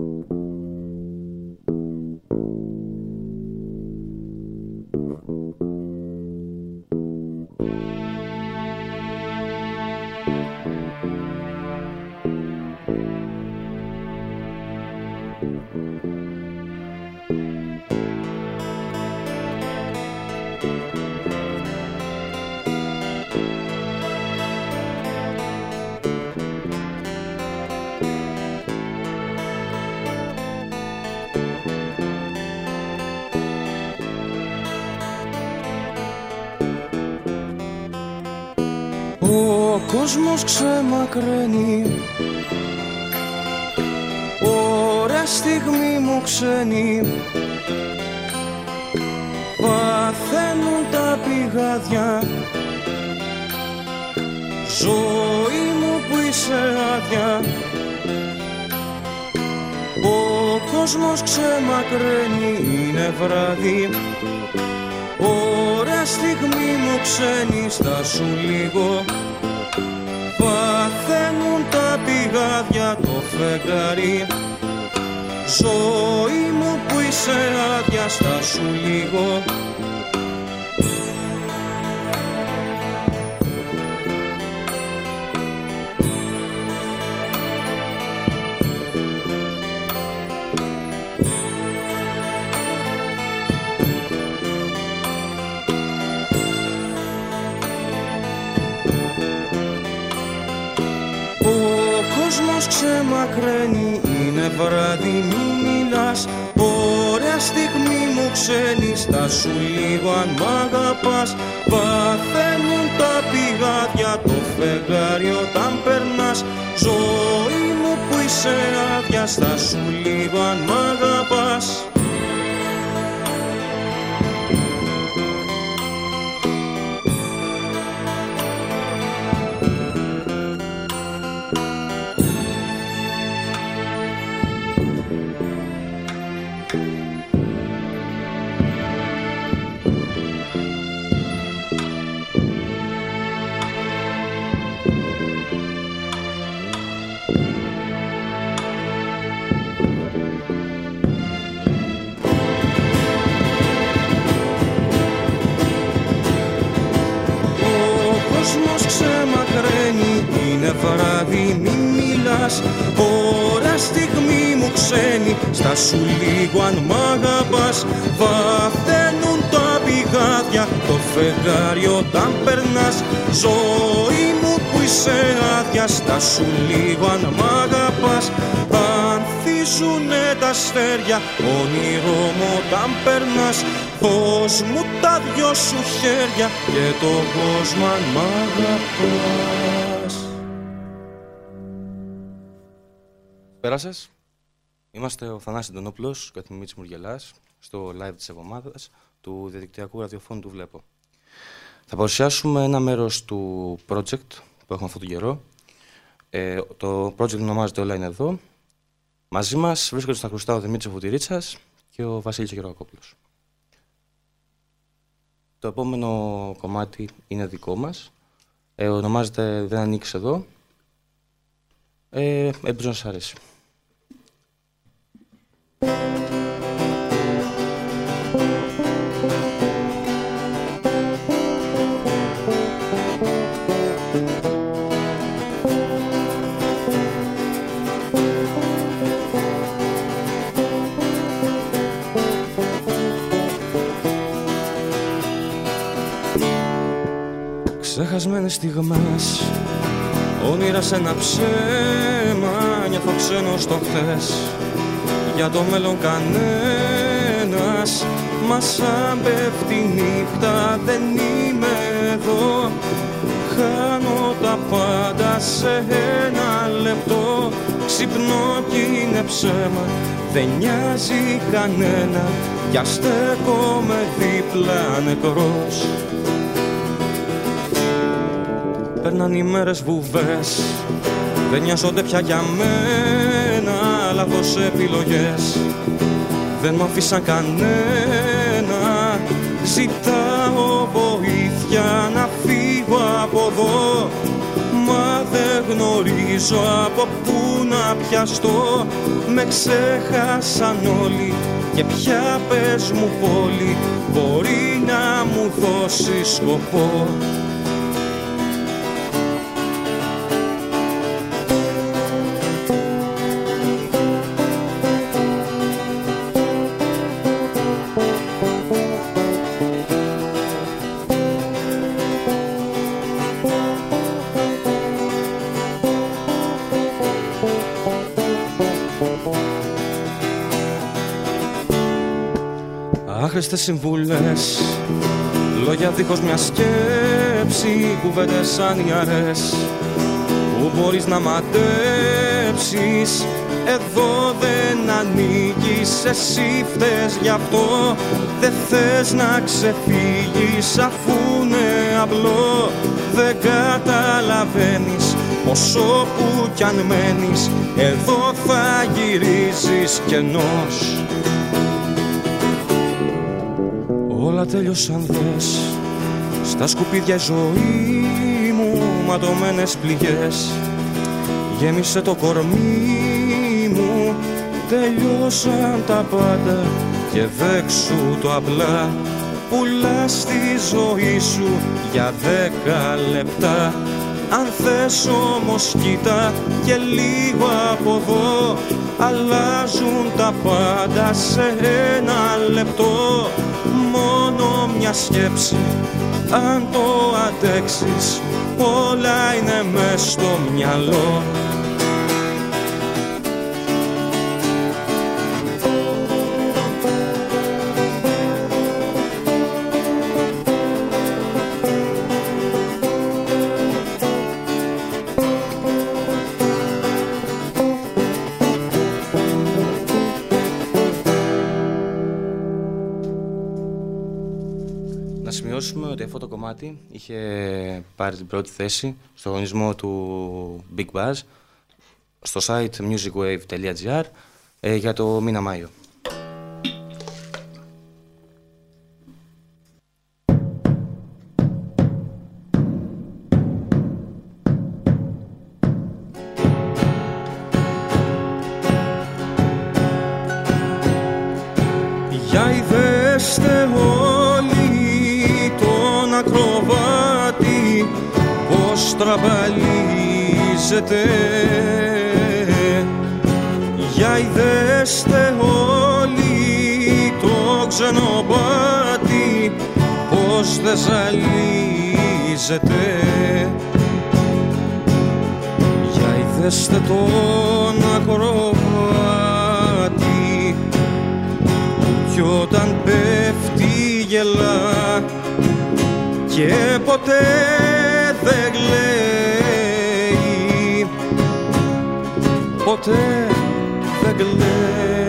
Mm-hmm. Κόσμος ξεμακραίνει. Ωραία στιγμή μου ξένη Παθαίνουν τα πηγάδια. Ζωή μου που είσαι άδεια. Ο κόσμος ξεμακραίνει. Είναι βράδυ. Ωραία στιγμή μου ξένη στάσου λίγο τα πηγάδια το φεγγάρι. Ζωή μου που είσαι άδεια στάσου λίγο ξεμακραίνει είναι βράδυ μη μιλάς. Ωραία στιγμή μου ξένη σου λίγο αν μ' αγαπάς. Παθαίνουν τα πηγάδια το φεγγάρι όταν περνάς. Ζωή μου που είσαι άδεια σου λίγο αν μ' αγαπάς σου λίγο αν μ' αγαπάς. Βαθαίνουν τα πηγάδια το φεγγάρι όταν περνάς. Ζωή μου που είσαι άδεια σου λίγο αν μ' αγαπάς. Ανθίζουνε τα αστέρια όνειρο μου όταν περνάς. Δώσ' μου τα δυο σου χέρια και το κόσμο αν μ' αγαπάς Πέρασες Είμαστε ο Θανάσης Ντονόπουλος και ο Μίτσης Μουργελάς στο live της εβδομάδας του διαδικτυακού ραδιοφώνου του Βλέπω. Θα παρουσιάσουμε ένα μέρος του project που έχουμε αυτόν τον καιρό. Ε, το project ονομάζεται Όλα είναι εδώ. Μαζί μας βρίσκονται στα χρωστά ο Δημήτρης Βουτυρίτσας και ο Βασίλης Γεροκόπουλος. Το επόμενο κομμάτι είναι δικό μας. Ε, ονομάζεται Δεν ανοίξει εδώ. Ε, ελπίζω να σας αρέσει. Ξεχασμένες στιγμές Όνειρα σε ένα ψέμα Νιώθω ξένο στο χθες Για το μέλλον κανένας. Μα σαν πέφτει νύχτα δεν είμαι εδώ. Χάνω τα πάντα σε ένα λεπτό. Ξυπνώ κι είναι ψέμα Δεν νοιάζει κανένα. Κι στέκομαι δίπλα νεκρός. Περνάνε οι μέρες βουβές Δεν νοιάζονται πια για μένα Λάθος επιλογές. Δεν μ' αφήσαν κανένα. Ζητάω βοήθεια να φύγω από εδώ. Μα δεν γνωρίζω γνωρίζω από πού να πιαστώ. Με ξέχασαν όλοι. Και πια πες μου πόλη Μπορεί να μου δώσεις σκοπό άχρηστες συμβουλές Λόγια δίχως μια σκέψη Κουβέντες σαν ιαρές Που μπορείς να μαντέψεις Εδώ δεν ανήκεις Εσύ φταίς γι' αυτό. Δεν θες να ξεφύγεις Αφού είναι απλό. Δεν καταλαβαίνεις Όσο που κι αν μένεις. Εδώ θα γυρίζεις κενός όλα τέλειωσαν δες. Στα σκουπίδια η ζωή μου ματωμένες πληγές. Γέμισε το κορμί μου Τελειώσαν τα πάντα. Και δέξου το απλά Πουλά τη ζωή σου για δέκα λεπτά. Αν θες όμως κοίτα και λίγο από εδώ Αλλάζουν τα πάντα σε ένα λεπτό. Μόνο μια σκέψη αν το αντέξεις Όλα είναι μες στο μυαλό ότι αυτό το κομμάτι είχε πάρει την πρώτη θέση στο αγωνισμό του Big Buzz στο site musicwave.gr ε, για το μήνα Μάιο. Ζαλίζεται για ειδέστε τον ακροβάτη κι όταν πέφτει γελά και ποτέ δεν κλαίει. Ποτέ δεν κλαίει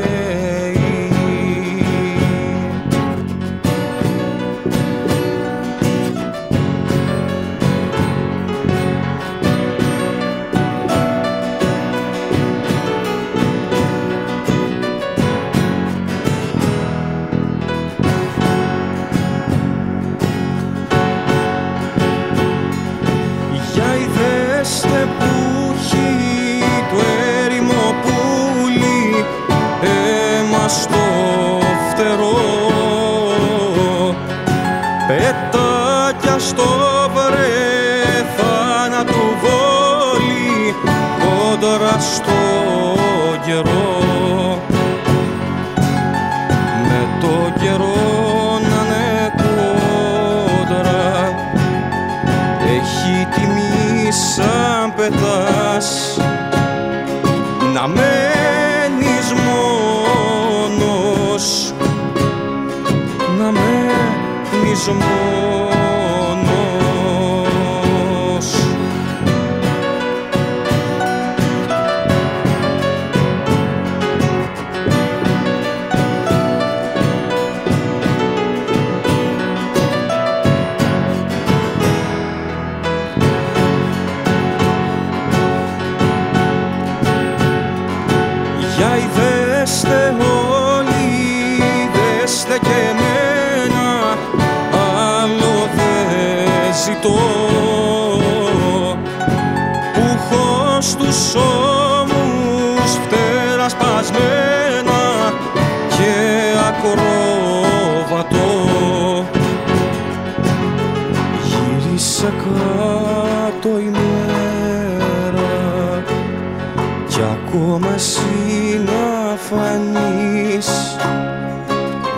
Stop. Ακρόβατο γύρισε κάτω η μέρα κι ακόμα εσύ να φανείς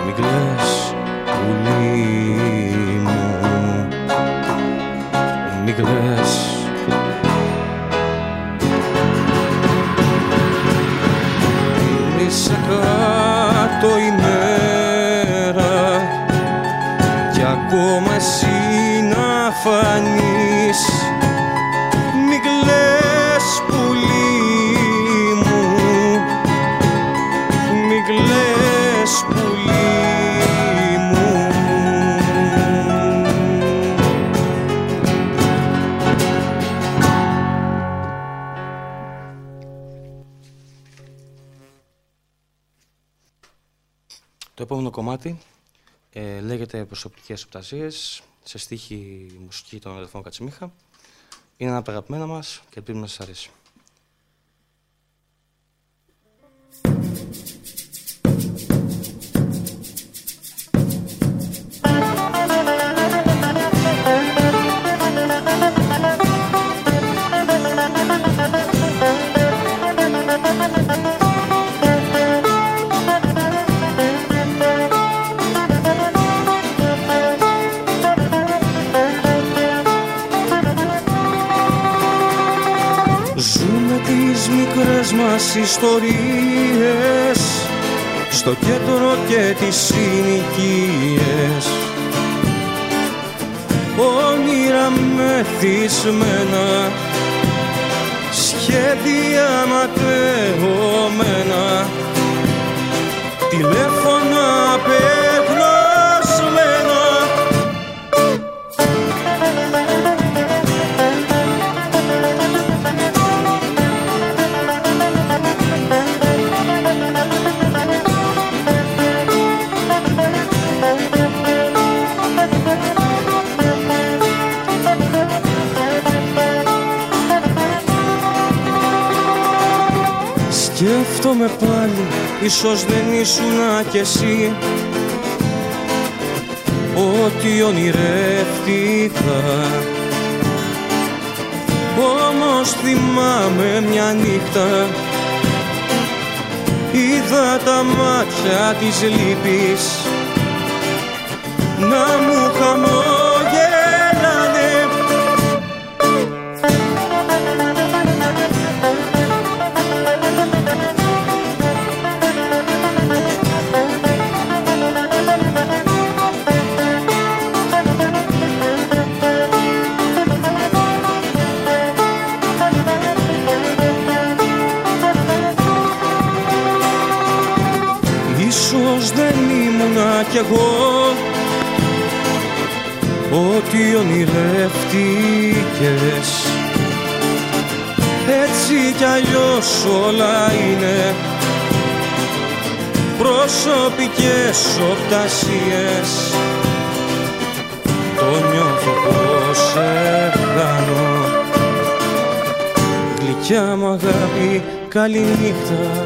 μην κλαις πουλί μου. Μην κλαις. Γύρισε κάτω η κι ακόμα εσύ να φανείς. Μην κλαις πουλί μου. Μην κλαις πουλί μου. Το επόμενο κομμάτι ε, λέγεται «Προσωπικές οπτασίες» σε στίχη μουσική των αδελφών Κατσιμίχα. Είναι ένα από τα αγαπημένα μας και ελπίζουμε να σας αρέσει. Μικρές μας ιστορίες στο κέντρο και τις συνοικίες. Όνειρα μεθυσμένα σχέδια ματαιωμένα τηλέφωνα απεγνωσμένα Σκέφτομαι πάλι, ίσως δεν ήσουνα κι εσύ. Ό,τι ονειρεύτηκα. Όμως θυμάμαι μια νύχτα. Είδα τα μάτια της λύπης. Να μου χαμογελάνε κι εγώ. Ό,τι ονειρεύτηκες. Έτσι κι αλλιώς όλα είναι. Προσωπικές οπτασίες Το νιώθω πως σε χάνω Γλυκιά μου αγάπη, καλή νύχτα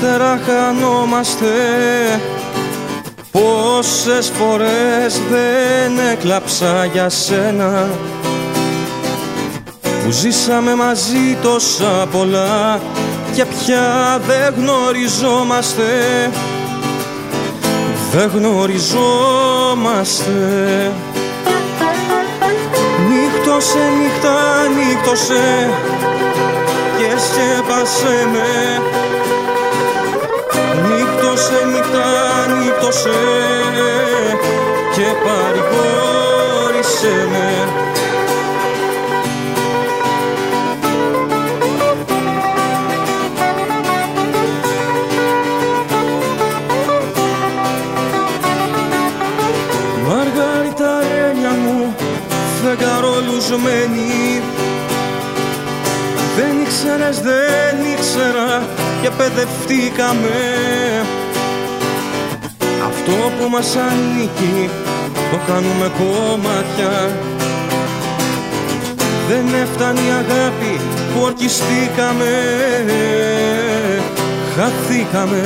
ύστερα χανόμαστε. Πόσες φορές δεν έκλαψα για σένα. Που ζήσαμε μαζί τόσα πολλά και πια δεν γνωριζόμαστε. Δεν γνωριζόμαστε. Νύχτωσε νύχτα νύχτωσε και σκέπασε με Νύχτωσε νύχτα νύχτωσε και παρηγόρησε με. Φεγγαρόλουσμένη. Δεν ήξερες, δεν ήξερα και παιδευτήκαμε Αυτό που μας ανήκει το κάνουμε κομμάτια. Δεν έφτανε η αγάπη που ορκιστήκαμε. Χαθήκαμε.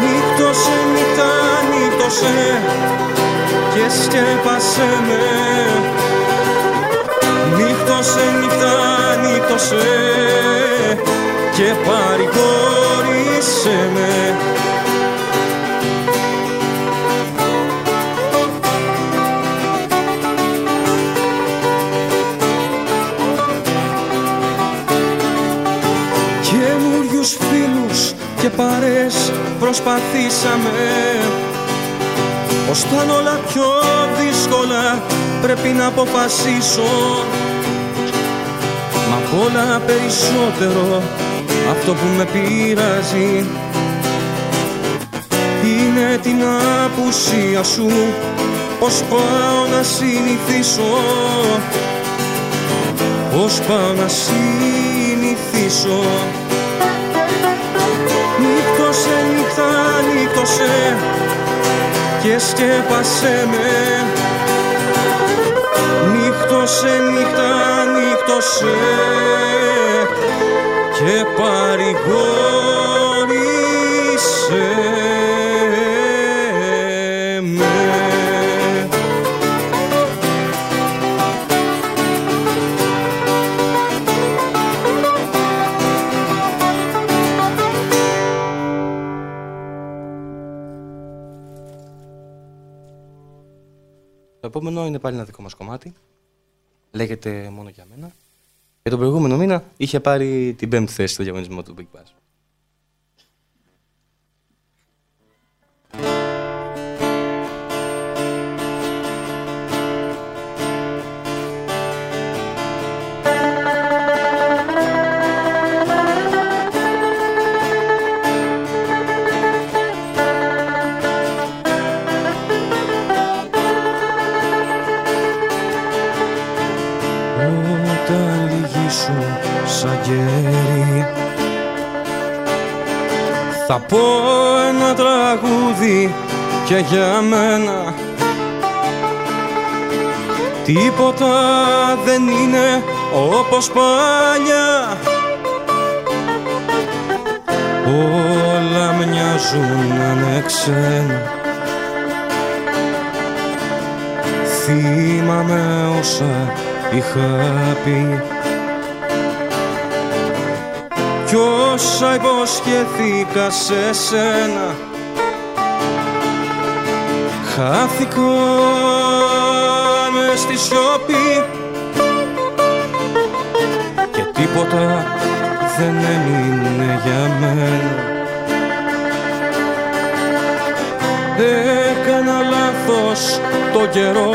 Νύχτωσε, νύχτα, νύχτωσε και σκέπασε με Νύχτωσε, νύχτα, νύχτωσε και παρηγόρησε με. Καινούριους φίλους και παρές προσπαθήσαμε πως θα όλα πιο δύσκολα πρέπει να αποφασίσω. Μα απ' όλα περισσότερο αυτό που με πειράζει. Είναι την απουσία σου πως πάω να συνηθίσω. Πως πάω να συνηθίσω. Νύχτωσε, νύχτα, νύχτωσε και σκέπασε με. Νύχτωσε νύχτα νύχτωσε. Και παρηγόρησε επόμενο είναι πάλι ένα δικό μας κομμάτι. Λέγεται μόνο για μένα. Και τον προηγούμενο μήνα είχε πάρει την πέμπτη θέση στο διαγωνισμό του Big Bass. Θα πω ένα τραγούδι και για μένα. Τίποτα δεν είναι όπως παλιά. Όλα μοιάζουν να είναι ξένα Θυμάμαι όσα είχα πει κι όσα υποσχεθήκα σε σένα χάθηκα μες στη σιωπή. Και τίποτα δεν έμεινε για μένα. Έκανα λάθος το καιρό.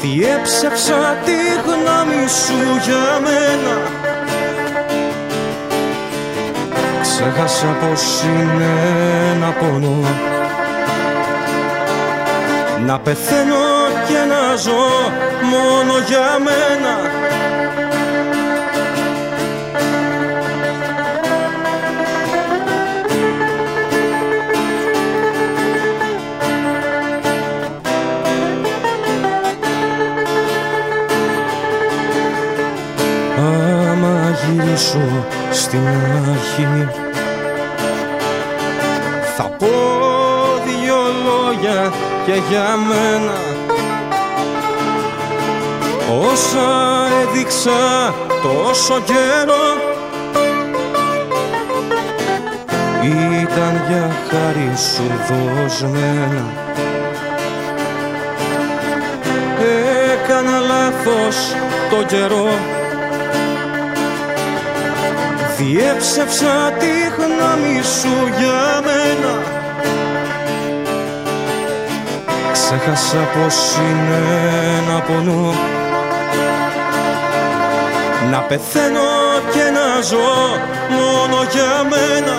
Διέψευσα τη γνώμη σου για μένα. Ξέχασα πως είναι να πονώ Να πεθαίνω και να ζω μόνο για μένα γυρίσω στην αρχή. Θα πω δυο λόγια και για μένα. Όσα έδειξα τόσο καιρό Ήταν για χάρη σου δοσμένα. Έκανα λάθος το καιρό Διέψευσα τη γνώμη σου για μένα. Ξέχασα πως είναι να πονώ Να πεθαίνω και να ζω μόνο για μένα.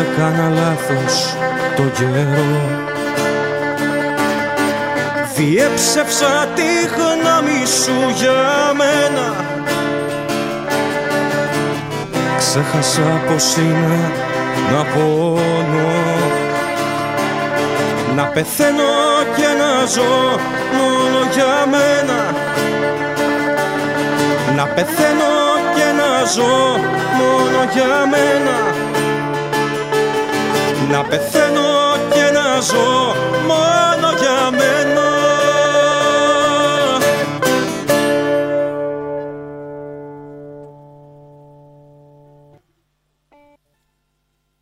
Έκανα λάθος το καιρό Διέψευσα τη γνώμη σου για μένα. Ξέχασα πως είναι να πονώ. Να πεθαίνω και να ζω μόνο για μένα. Να πεθαίνω και να ζω μόνο για μένα. Να πεθαίνω και να ζω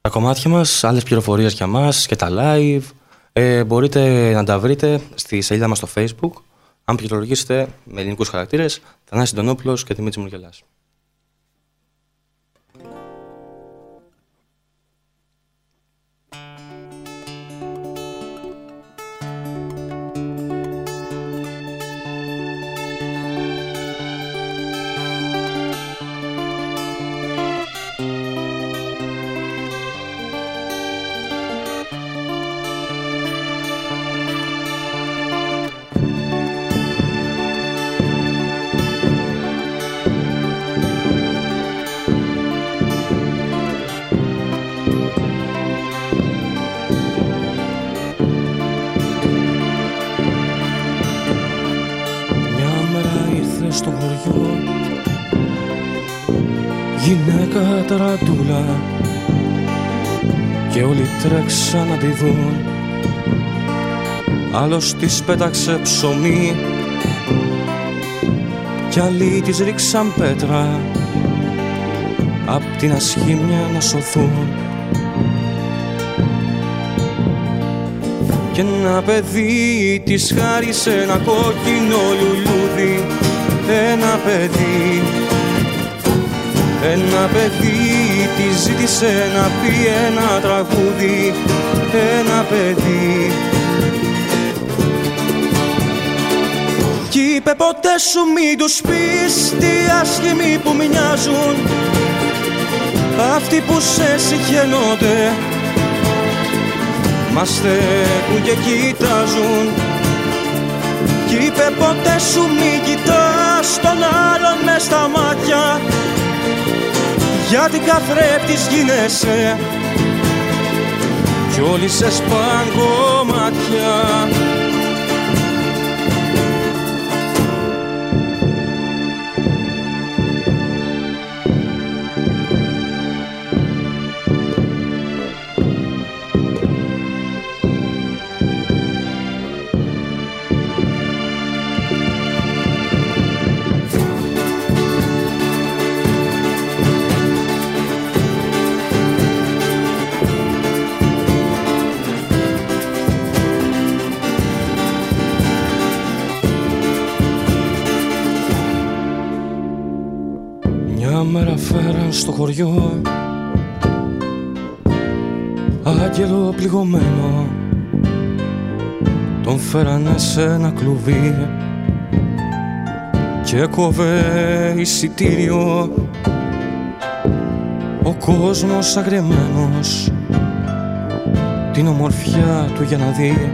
Τα κομμάτια μας, άλλες πληροφορίες για μας και τα live ε, μπορείτε να τα βρείτε στη σελίδα μας στο facebook αν πληκτρολογήσετε με ελληνικούς χαρακτήρες Θανάσης Ντονόπουλος και Δημήτρης Μουργελάς. Ταραντούλα Και όλοι τρέξαν να τη δουν. Άλλος της πέταξε ψωμί Κι άλλοι της ρίξαν πέτρα Απ' την ασχήμια να σωθούν. Και ένα παιδί της χάρισε ένα κόκκινο λουλούδι. Ένα παιδί Ένα παιδί της ζήτησε να πει ένα τραγούδι. Ένα παιδί. Κι είπε ποτέ σου μην τους πεις τι άσχημοι που μοιάζουν Αυτοί που σε συγχαινόνται μας στέκουν και κοιτάζουν Κι είπε ποτέ σου μη κοιτάς τον άλλον μες στα μάτια Γιατί καθρέφτης γίνεσαι Κι όλοι σε σπάν κομμάτια χωριό Άγγελο πληγωμένο Τον φέρανε σε ένα κλουβί Και κόβε εισιτήριο. Ο κόσμος αγριεμένος Την ομορφιά του για να δει.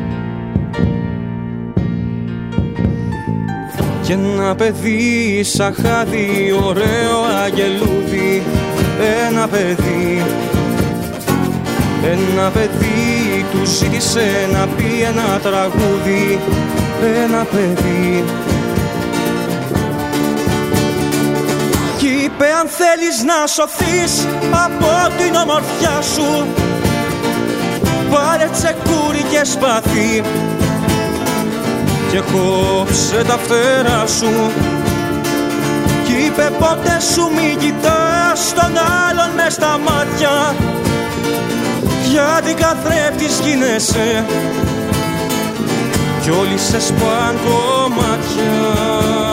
Και ένα παιδί σαν χάδι ωραίο αγγελούδι Ένα παιδί. Ένα παιδί του ζήτησε να πει ένα τραγούδι. Ένα παιδί. Κι είπε αν θέλεις να σωθείς από την ομορφιά σου Πάρε τσεκούρι και σπαθί και κόψε τα φτερά σου κι είπε πότε σου μη κοιτάς τον άλλον μες στα μάτια. Γιατί καθρέφτης γίνεσαι κι όλοι σε σπάν κομμάτια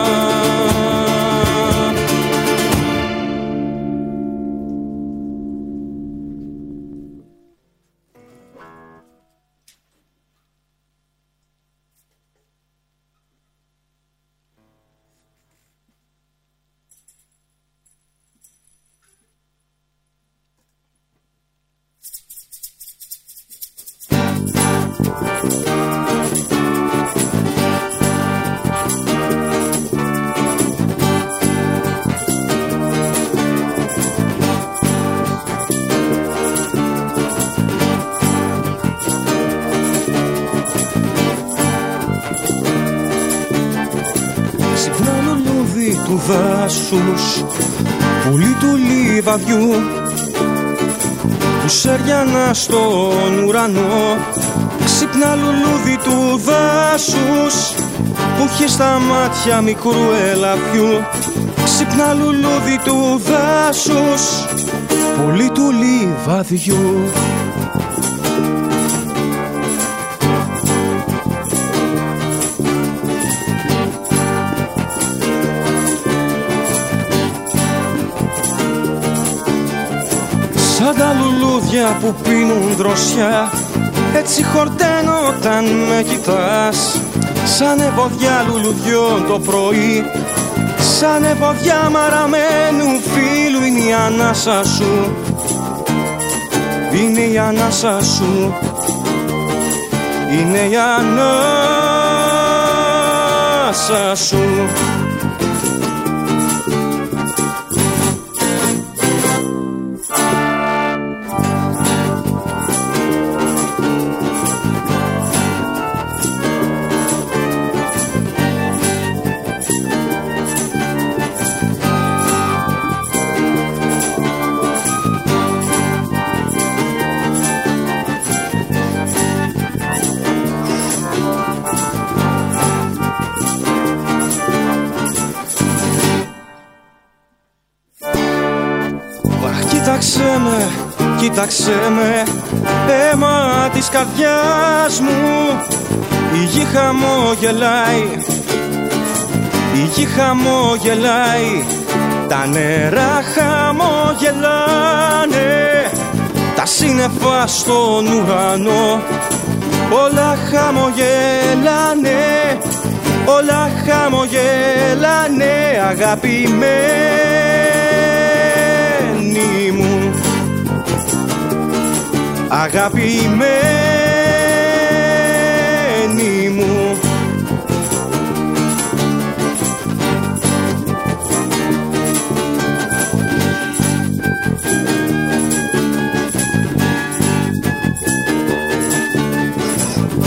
δάσους πουλί του λιβαδιού που σέριανα στον ουρανό. Ξύπνα λουλούδι του δάσους που έχει στα μάτια μικρού ελαφιού ξύπνα λουλούδι του δάσους πουλί του λιβαδιού τα λουλούδια που πίνουν δροσιά. Έτσι χορταίνω όταν με κοιτάς. Σαν ευωδιά λουλουδιών το πρωί. Σαν ευωδιά μαραμένου φίλου είναι η ανάσα σου. Είναι η ανάσα σου. Είναι η ανάσα σου κοίταξε με αίμα της καρδιάς μου. Η γη χαμογελάει η γη χαμογελάει. Τα νερά χαμογελάνε τα σύννεφα στον ουρανό. Όλα χαμογελάνε όλα χαμογελάνε αγαπημένοι μου αγαπημένη μου.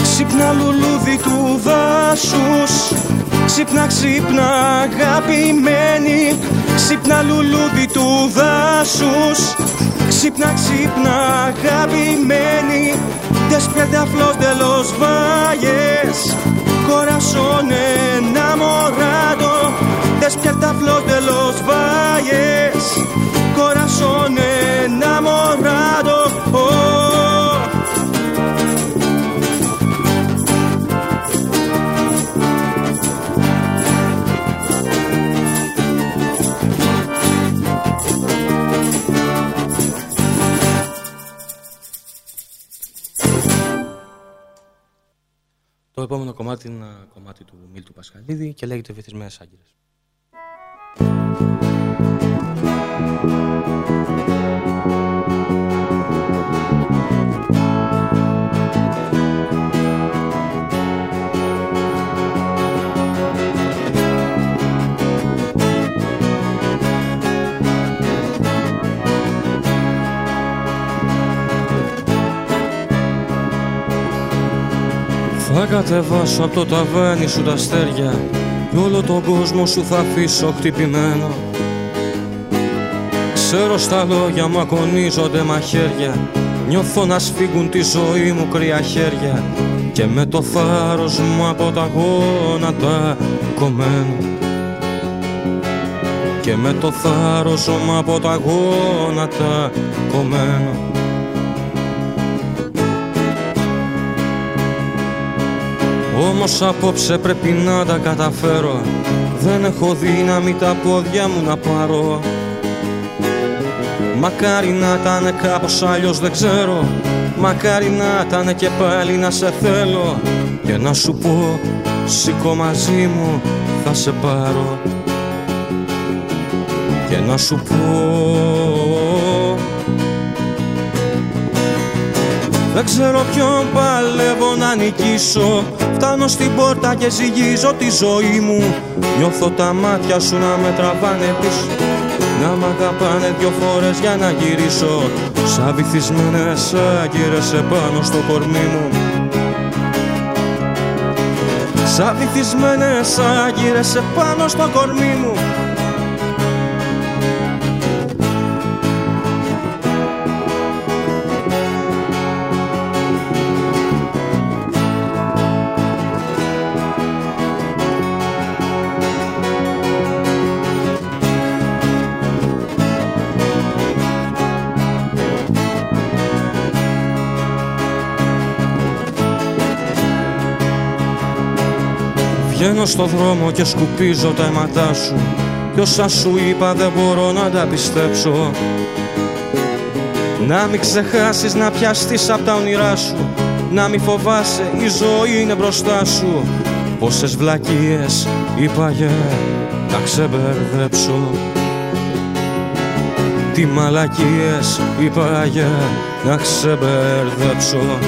Ξύπνα λουλούδι του δάσους. Ξύπνα ξύπνα αγαπημένη. Ξύπνα λουλούδι του δάσους Ξύπνα, ξύπνα, αγαπημένοι, δεσπέρα τα τελος de los valles, κορασόνε, αγόρατο. Δεσπέρα τα φλότ de los valles, κορασόνε, αγόρατο. Επόμενο κομμάτι είναι ένα κομμάτι του Μίλτου Πασχαλίδη και λέγεται Βυθισμένες Άγκυρες. Θα κατεβάσω από το ταβάνι σου τα αστέρια Κι όλο τον κόσμο σου θα αφήσω χτυπημένο. Ξέρω στα λόγια μου ακονίζονται μαχαίρια. Νιώθω να σφίγγουν τη ζωή μου κρύα χέρια. Και με το θάρρος μου από τα γόνατα κομμένο. Και με το θάρρος μου από τα γόνατα κομμένο Όμως απόψε πρέπει να τα καταφέρω. Δεν έχω δύναμη τα πόδια μου να πάρω. Μακάρι να ήταν κάπως αλλιώς δεν ξέρω. Μακάρι να ήταν και πάλι να σε θέλω. Και να σου πω σήκω μαζί μου θα σε πάρω. Και να σου πω Δεν ξέρω ποιον παλεύω να νικήσω. Φτάνω στην πόρτα και ζυγίζω τη ζωή μου. Νιώθω τα μάτια σου να με τραβάνε πίσω. Να μ' αγαπάνε δυο φορές για να γυρίσω. Σαν βυθισμένες άγκυρες επάνω στο κορμί μου. Σαν βυθισμένες άγκυρες επάνω στο κορμί μου Βγαίνω στο δρόμο και σκουπίζω τα αίματά σου. Κι όσα σου είπα δεν μπορώ να τα πιστέψω. Να μην ξεχάσεις να πιαστείς απ' τα όνειρά σου. Να μην φοβάσαι η ζωή είναι μπροστά σου. Πόσες βλακίες είπα για να ξεμπερδέψω. Τι μαλακίες είπα για να ξεμπερδέψω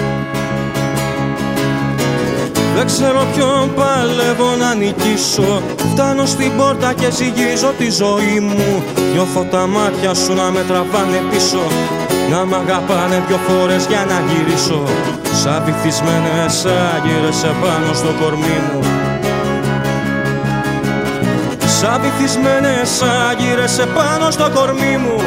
δεν ξέρω ποιον παλεύω να νικήσω. Φτάνω στην πόρτα και ζυγίζω τη ζωή μου. Νιώθω τα μάτια σου να με τραβάνε πίσω. Να μ' αγαπάνε δυο φορές για να γυρίσω. Σαν βυθισμένες άγγυρες επάνω στο κορμί μου. Σαν βυθισμένες άγγυρες επάνω στο κορμί μου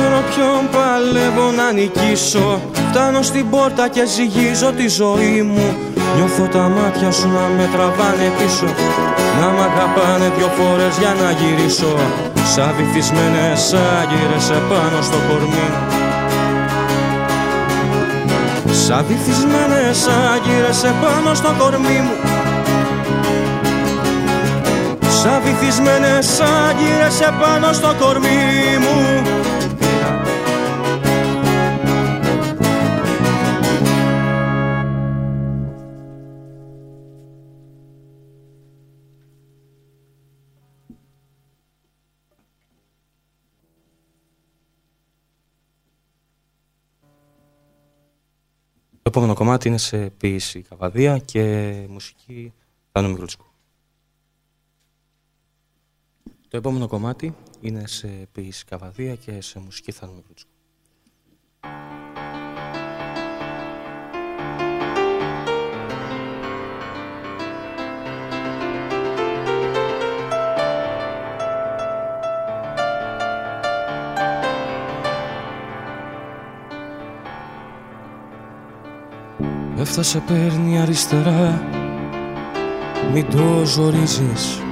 ξέρω ποιον παλεύω να νικήσω. Φτάνω στην πόρτα και ζυγίζω τη ζωή μου. Νιώθω τα μάτια σου να με τραβάνε πίσω. Να μ' αγαπάνε δυο φορές για να γυρίσω. Σαν βυθισμένες άγγυρες επάνω στο κορμί. Σαν βυθισμένες άγγυρες επάνω στο κορμί μου. Σαν βυθισμένες άγγυρες επάνω στο κορμί μου Το επόμενο κομμάτι είναι σε ποίηση καβαδία και μουσική Θάνο Μικρούτσικου. Το επόμενο κομμάτι είναι σε ποίηση καβαδία και σε μουσική Θάνο Μικρούτσικου. Έφτασε παίρνει αριστερά. Μην το ζορίζεις.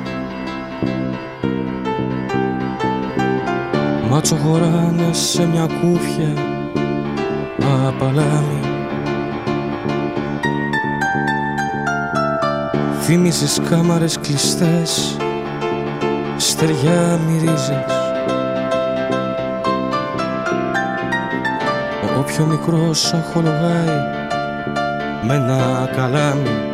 Μάτσο χωράνε σε μια κούφια. Απαλάμι. Θύμισες κάμαρες κλειστές. Στεριά μυρίζεις. Όποιο μικρός αχολογάει με ένα καλάμι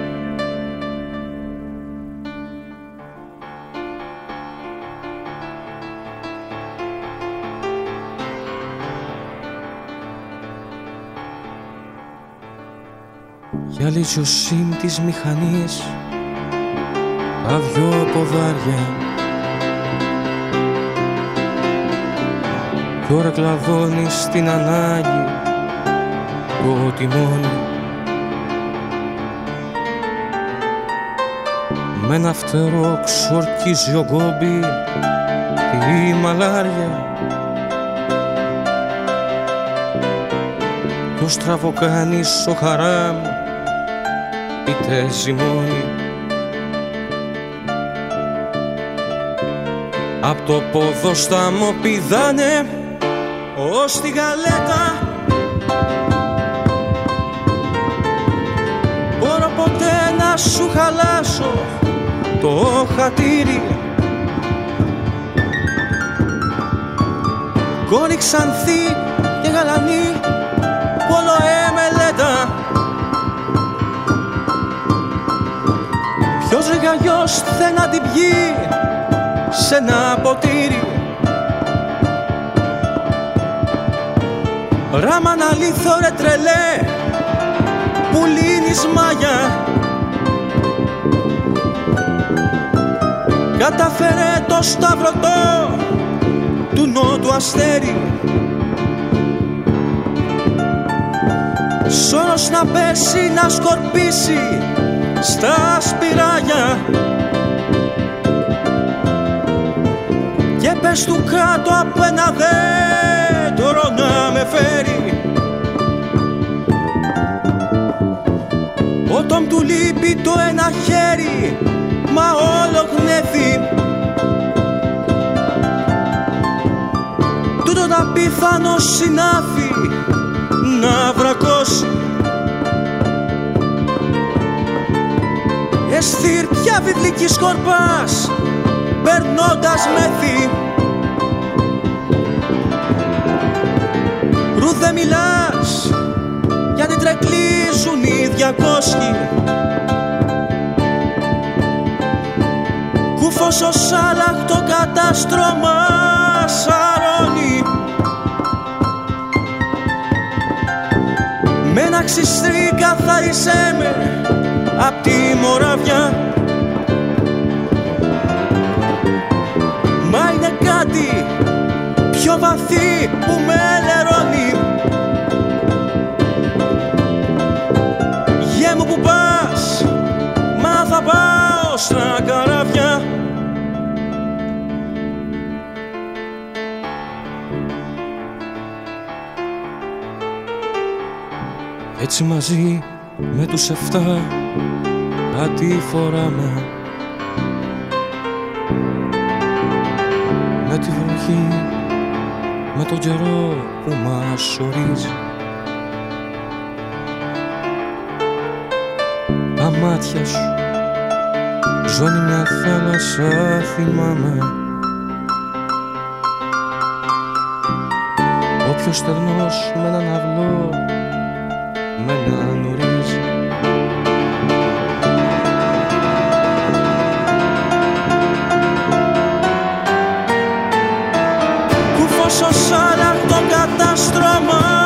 Γυαλίζει ο σύμ της μηχανής άδειο ποδάρια. Τώρα κλαδώνει στην ανάγκη το τιμόνι Με ένα φτερό ξορκίζει ο γκόμπι τη μαλάρια. Το στραβοκάνεις ο χαράμ είτε ζυμώνει Απ' το ποδοστάμο πηδάνε ως τη γαλέτα. Μπορώ ποτέ να σου χαλάσω το χατήρι. Κόρη ξανθή και γαλανή Πόλο εμελέτα Ποιος ρεγαγιός θέλει να την πιει σε ένα ποτήρι; Ράμα να λύθω ρε τρελέ που λύνεις μάγια Καταφέρε το σταυρωτό του νότου αστέρι. Σ' να πέσει να σκορπίσει στα σπυράγια και πες του κάτω από ένα δέντρο να με φέρει. Όταν του λείπει το ένα χέρι μα όλο γνέφει Τούτο να πιθανό συνάφη. Να βρακώσει Εστήρτια βιβλικής σκορπάς περνώντας μέθη. Ρου δεν μιλάς γιατί τρεκλίζουν οι διακόσχοι Κούφος ο σάλαχ το κατάστρωμα σαρώνει. Με ένα ξυστρί καθάρισέ με απ' τη μοραβιά. Μα είναι κάτι πιο βαθύ που με λερώνει Γε μου που πας, μα θα πάω στα Έτσι μαζί με τους εφτά κάτι φοράμε με τη βροχή, με τον καιρό που μας ορίζει. Τα μάτια σου ζώνει μια θάλασσα θυμάμαι Όποιος στερνός με έναν αυλό με έναν ορίζει κατάστρωμα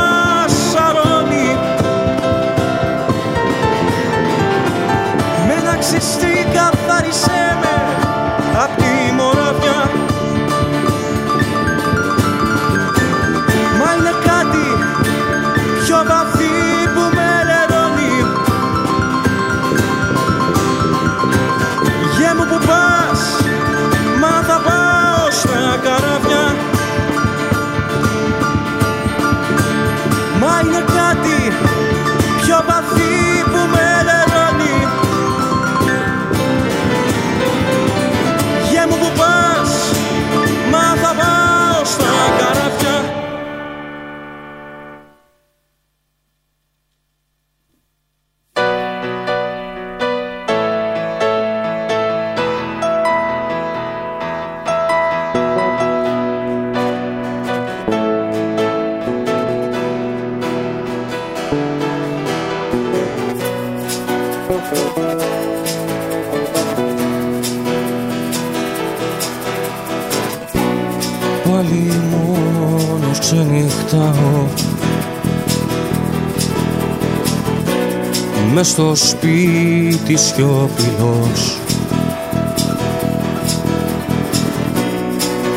στο σπίτι σιωπηλός.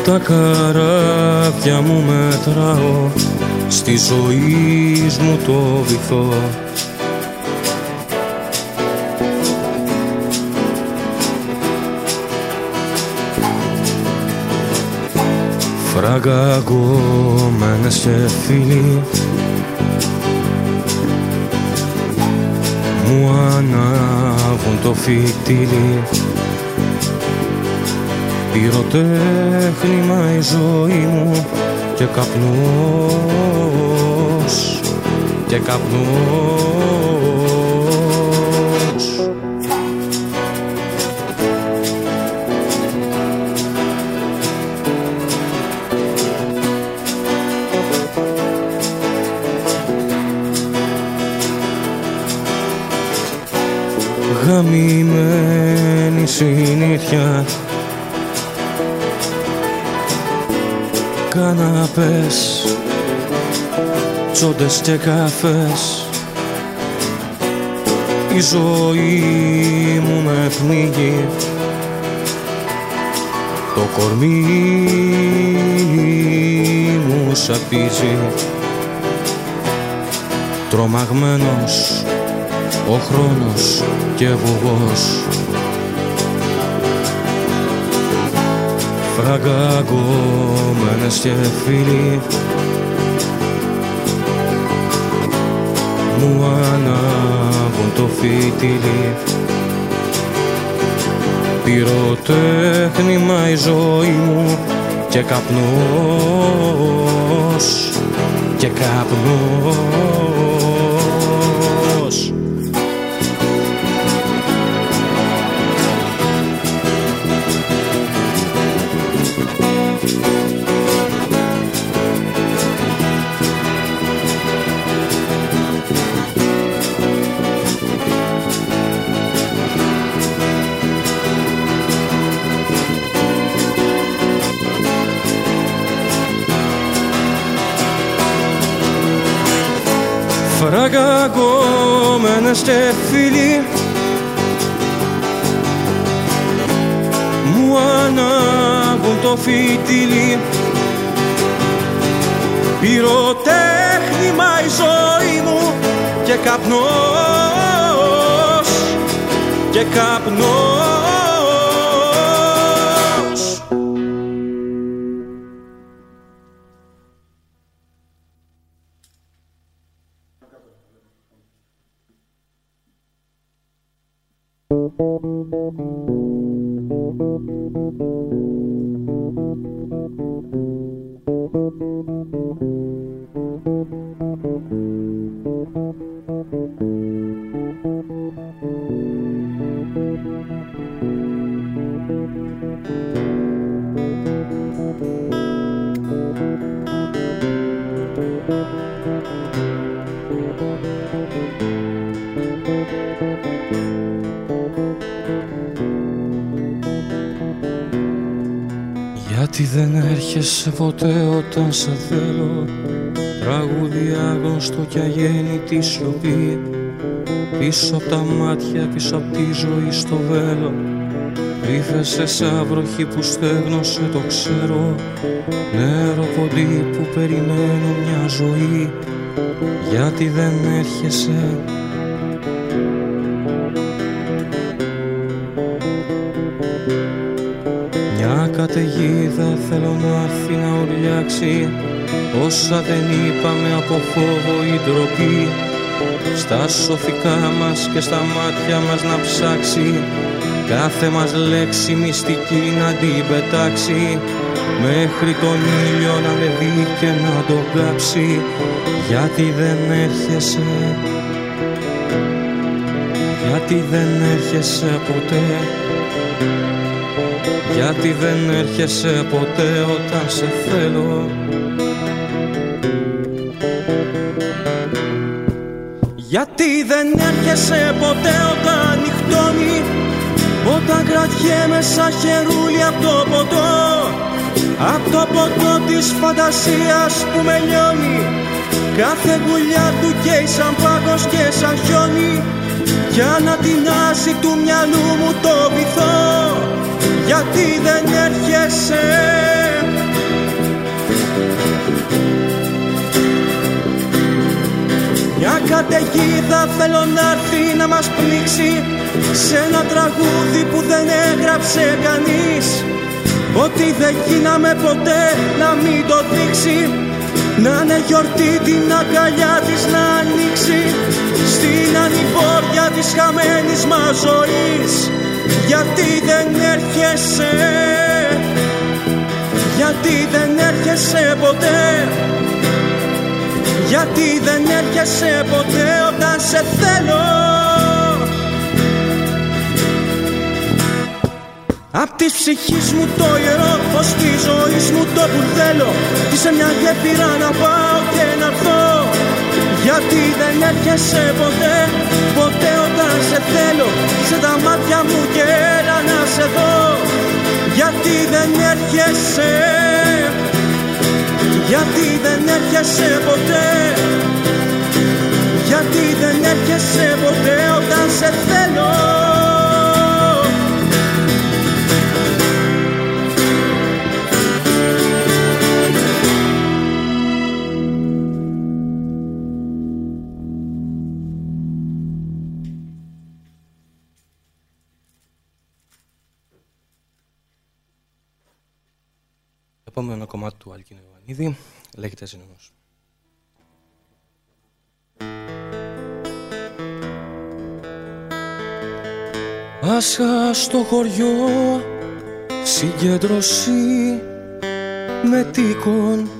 Τα καράβια μου μετράω στη ζωή μου το βυθό. Φράγκα και φίλοι μου ανάβουν το φυτίλι Πυροτέχνημα η ζωή μου και καπνός και καπνός τσόντες και καφές Η ζωή μου με πνίγει. Το κορμί μου σαπίζει Τρομαγμένος ο χρόνος και βουγός. Φραγκαγόμενες και φίλοι μου ανάβουν το φιτίλι πυροτέχνημα η ζωή μου και καπνός και καπνός Φραγκαγόμενες και φίλοι. Μου ανάβουν το φιτίλι. Πυροτέχνημα η ζωή μου και καπνός. Και καπνός ποτέ όταν σε θέλω. Τραγούδι άγνωστο κι αγέννητη σιωπή. Πίσω απ' τα μάτια, πίσω απ' τη ζωή στο βέλο. Κρύφεσαι σαν βροχή που στέγνωσε το ξέρω. Νερό ποντί που περιμένω μια ζωή. Γιατί δεν έρχεσαι θέλω να έρθει να ουρλιάξει. Όσα δεν είπαμε από φόβο ή ντροπή Στα σοφικά μας και στα μάτια μας να ψάξει. Κάθε μας λέξη μυστική να την πετάξει. Μέχρι τον ήλιο να με δει και να τον κάψει Γιατί δεν έρχεσαι; Γιατί δεν έρχεσαι ποτέ; Γιατί δεν έρχεσαι ποτέ όταν σε θέλω. Γιατί δεν έρχεσαι ποτέ όταν νυχτώνει Όταν κρατιέμαι σαν χερούλι από το ποτό. Απ' το ποτό της φαντασίας που με λιώνει Κάθε γουλιά του καίει σαν πάγος και σαν χιόνι. Για να τεινάσει του μυαλού μου το βυθό γιατί δεν έρχεσαι; Μια καταιγίδα θέλω να έρθει να μας πνίξει σε ένα τραγούδι που δεν έγραψε κανείς. Ότι δεν γίναμε ποτέ να μην το δείξει να είναι γιορτή την αγκαλιά της να ανοίξει. Στην ανηπόρια της χαμένης μας ζωής γιατί δεν έρχεσαι γιατί δεν έρχεσαι ποτέ γιατί δεν έρχεσαι ποτέ όταν σε θέλω. Απ' της ψυχής μου το ιερό ως τη ζωή μου το μπουρδέλο Τι σε μια γέφυρα να πάω και να έρθω. Γιατί δεν έρχεσαι ποτέ, ποτέ όταν σε θέλω Σε τα μάτια μου και έλα να σε δω. Γιατί δεν έρχεσαι Γιατί δεν έρχεσαι ποτέ. Γιατί δεν έρχεσαι ποτέ όταν σε θέλω του Αλκίνου Ιωαννίδη λέγεται Ζήνωνος. Άσχα στο χωριό συγκέντρωση με τίκον.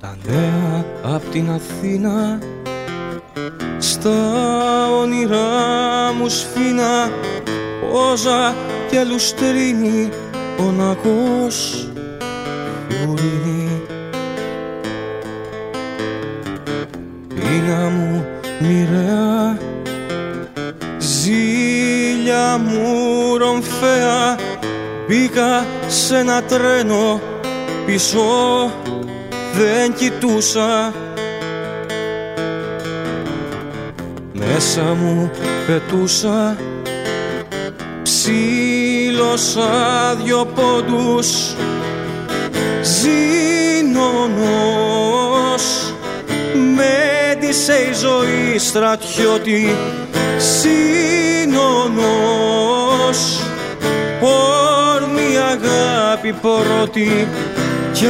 Τα νέα απ' την Αθήνα στα όνειρά μου σφίνα Πόζα και λουστρίνει ο ναός φιουρίνει Πίνα μου μοιραία ζήλια μου ρομφαία Μπήκα σε ένα τρένο πίσω δεν κοιτούσα. Μέσα μου πετούσα ψήλωσα δυο πόντους. Ζήνωνος με σε η ζωή στρατιώτη. Σύνωνος όρμη αγάπη πρώτη κι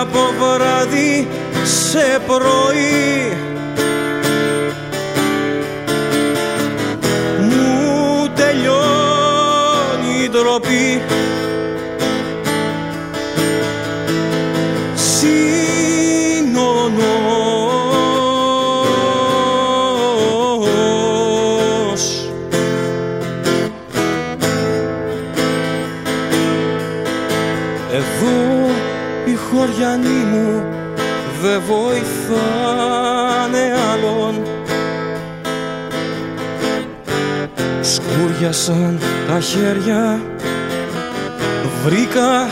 από βράδυ σε πρωί ντροπή Σύνονος Εδώ οι χωριανοί μου δε βοηθάνε άλλον. Σκούριασαν τα χέρια Βρήκα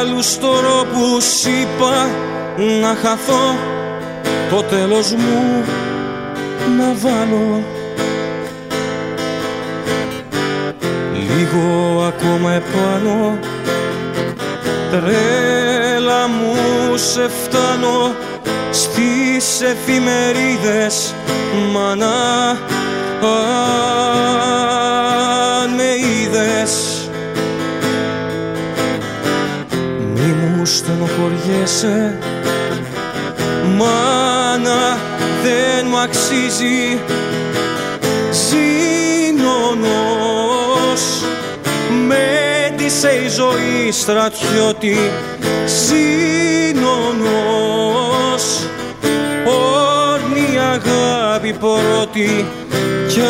άλλους τρόπους είπα να χαθώ. Το τέλος μου να βάλω. Λίγο ακόμα επάνω. Τρέλα μου σε φτάνω στις εφημερίδες μάνα στενοχωριέσαι. Μάνα δεν μ' αξίζει. Ζήνωνος. Με σε η ζωή στρατιώτη. Ζήνωνος. Όρνη αγάπη πρώτη κι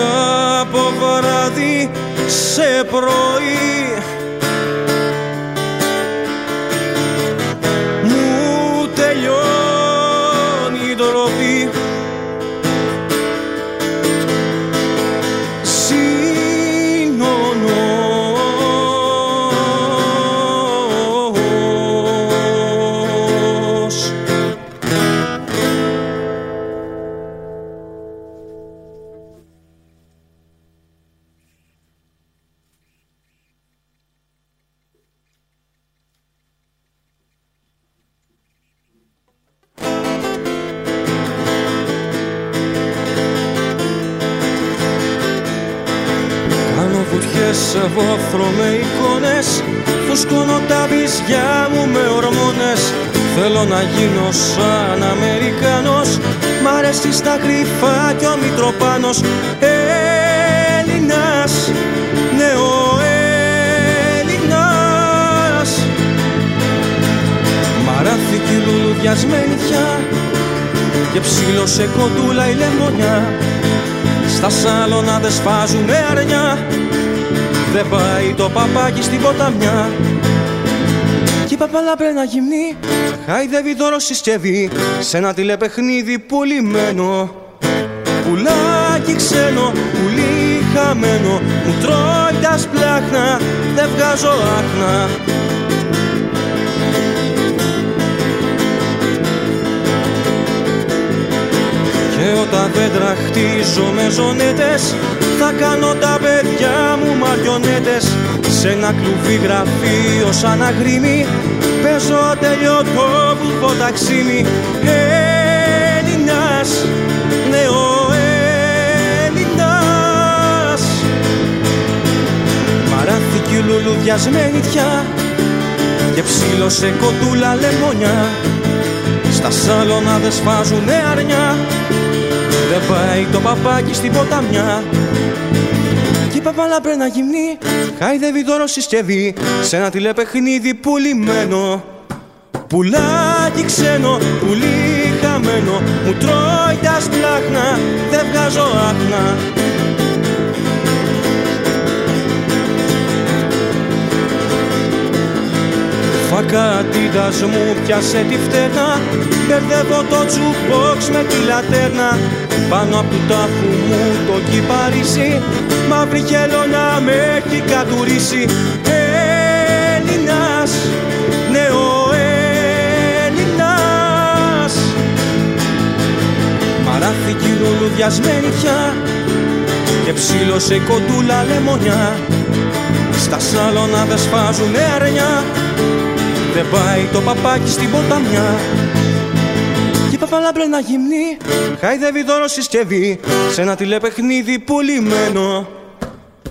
από βράδυ σε πρωί σάλωνα δε σφάζουνε αρνιά. Δεν πάει το παπάκι στην ποταμιά. Κι η παπαλάπαινα γυμνή Χάιδευει δώρο συσκευή. Σ' ένα τηλεπαιχνίδι πουλημένο. Πουλάκι ξένο, πουλί χαμένο. Μου τρώει τα σπλάχνα, δεν βγάζω άχνα. Και όταν δέντρα χτίζω με ζωνέτες Θα κάνω τα παιδιά μου μαριονέτες Σε ένα κλουβί γραφείο σαν αγρίμι. Παίζω ατελειωτό που ταξίμι Έλληνας, ναι ο Έλληνας. Μαράθηκη λουλουδιασμένη τιά Και ψήλωσε κοντούλα λεμόνια Στα σάλωνα δε σφάζουνε αρνιά Δεν πάει το παπάκι στην ποταμιά. Κι η παπαλαπρένα γυμνή Χάιδευει δώρο συσκευή Σ' ένα τηλεπαιχνίδι πουλημένο. Πουλάκι ξένο, πουλί χαμένο. Μου τρώει τα σπλάχνα, δεν βγάζω άχνα Φακατίδας μου πιάσε τη φτέρνα Μπερδεύω το τσουμπόξ με τη λατέρνα. Πάνω από του τάφου μου το κυπαρίσι Μαύρη χελώνα με έχει κατουρίσει. Έλληνας, ναι ο Έλληνας. Μαράθηκη λουλουδιασμένη πια Και ψήλωσε κοντούλα λεμονιά. Στα σάλωνα δε σφάζουνε αρνιά δεν πάει το παπάκι στην ποταμιά. Και η παπαλάμπρενα γυμνή Χάιδευει δώρο συσκευή Σε ένα τηλεπαιχνίδι πουλημένο.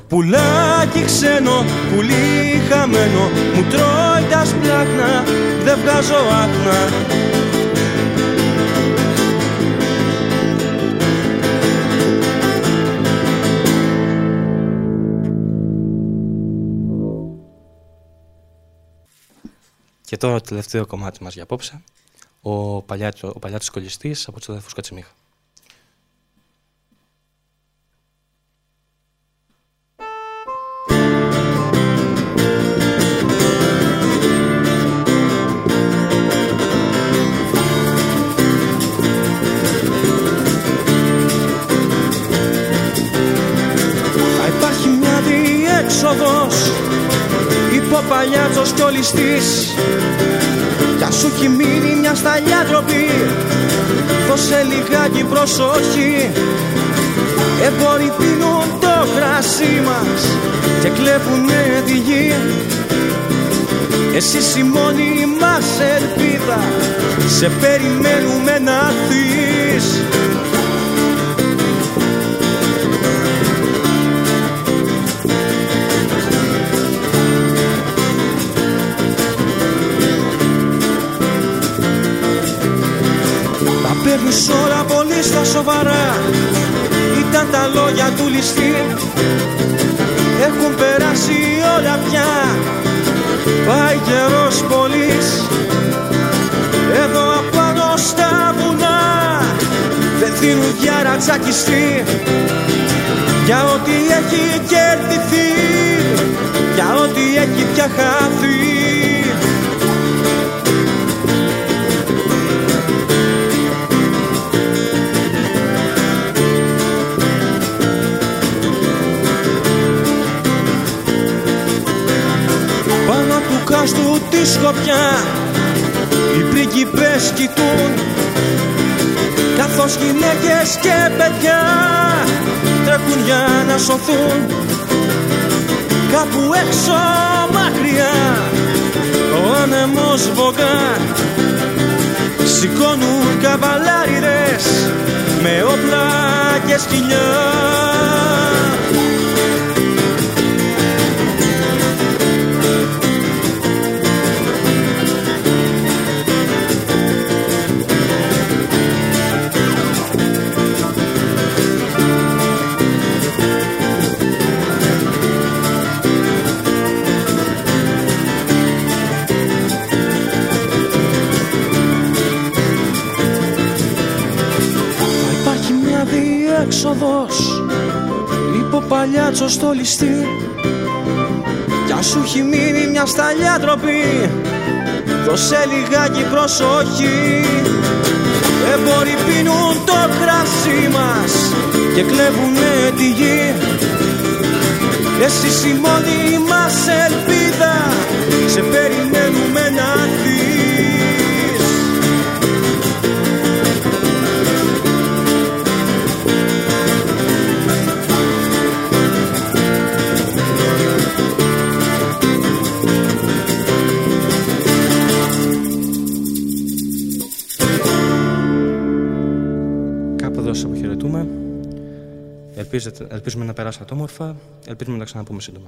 Πουλάκι ξένο, πουλί χαμένο Μου τρώει τα σπλάχνα, δεν βγάζω άχνα Και τώρα το τελευταίο κομμάτι μας για απόψε, ο, Παλιάτο, ο Παλιάτος Κολλιστής από τους αδερφούς Κατσιμίχα. Θα παλιάτσος κι ο ληστής Κι ας σου έχει μείνει μια σταλιά ντροπή. Δώσε λιγάκι προσοχή. Εμπόροι πίνουν το κρασί μας Και κλέβουνε τη γη. Εσύ η μόνη μας ελπίδα. Σε περιμένουμε να έρθεις παίρνεις όλα πολύ στα σοβαρά. Ήταν τα λόγια του ληστή. Έχουν περάσει όλα πια. Πάει καιρός πολύς Εδώ απάνω στα βουνά. Δεν δίνουν για ρατσακιστή. Για ό,τι έχει κερδιθεί. Για ό,τι έχει πια χαθεί Πάνω του κάστου τη σκοπιά Οι πρίγκιπες κοιτούν Καθώς γυναίκες και παιδιά Τρέχουν για να σωθούν. Κάπου έξω μακριά Ο άνεμος βογά Σηκώνουν καβαλάριδες Με όπλα και σκυλιά έξοδος Είπε ο παλιάτσος στο ληστή Κι αν σου έχει μείνει μια σταλιά τροπή Δώσε λιγάκι προσοχή. Εμπόροι πίνουν το κρασί μας Και κλέβουνε τη γη. Εσύ η μόνη μας ελπίδα Σε περιμένουμε να ελπίζουμε να περάσατε όμορφα. Ελπίζουμε να τα ξαναπούμε σύντομα.